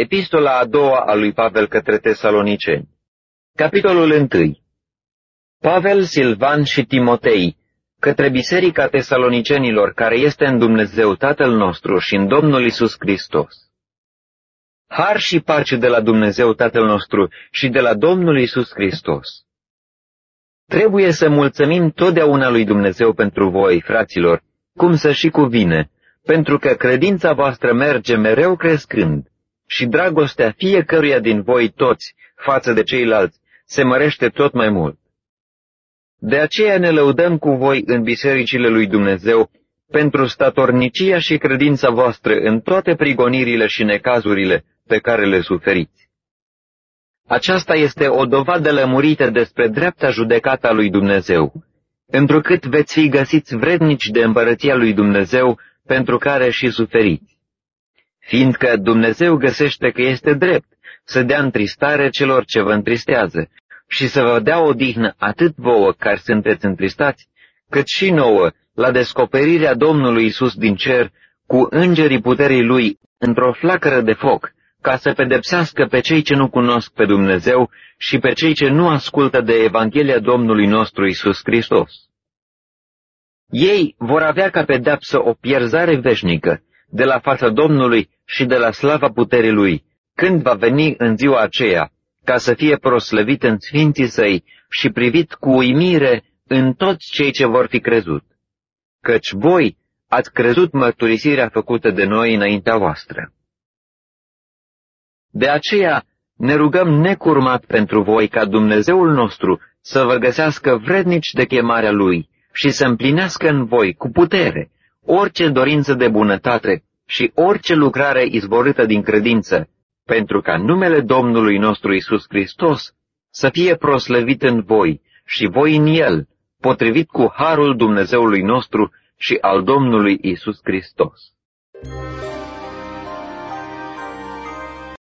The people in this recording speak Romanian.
Epistola a doua a lui Pavel către Tesaloniceni Capitolul 1 Pavel, Silvan și Timotei, către Biserica Tesalonicenilor, care este în Dumnezeu Tatăl nostru și în Domnul Isus Hristos. Har și pace de la Dumnezeu Tatăl nostru și de la Domnul Isus Hristos. Trebuie să mulțumim totdeauna lui Dumnezeu pentru voi, fraților, cum să și cuvine, pentru că credința voastră merge mereu crescând și dragostea fiecăruia din voi toți față de ceilalți se mărește tot mai mult. De aceea ne lăudăm cu voi în bisericile lui Dumnezeu pentru statornicia și credința voastră în toate prigonirile și necazurile pe care le suferiți. Aceasta este o dovadă lămurită despre dreapta judecată a lui Dumnezeu, întrucât veți fi găsiți vrednici de împărăția lui Dumnezeu pentru care și suferiți. Fiindcă Dumnezeu găsește că este drept să dea întristare celor ce vă întristează și să vă dea odihnă atât vouă care sunteți întristați, cât și nouă la descoperirea Domnului Isus din cer cu îngerii puterii Lui într-o flacără de foc, ca să pedepsească pe cei ce nu cunosc pe Dumnezeu și pe cei ce nu ascultă de Evanghelia Domnului nostru Isus Hristos. Ei vor avea ca pedepsă o pierzare veșnică de la fața Domnului și de la slava puterii Lui, când va veni în ziua aceea, ca să fie proslăvit în sfinții săi și privit cu uimire în toți cei ce vor fi crezut. Căci voi ați crezut mărturisirea făcută de noi înaintea voastră. De aceea ne rugăm necurmat pentru voi ca Dumnezeul nostru să vă găsească vrednici de chemarea Lui și să împlinească în voi cu putere orice dorință de bunătate și orice lucrare izvorâtă din credință, pentru ca numele Domnului nostru Isus Hristos să fie proslăvit în voi și voi în El, potrivit cu harul Dumnezeului nostru și al Domnului Isus Hristos.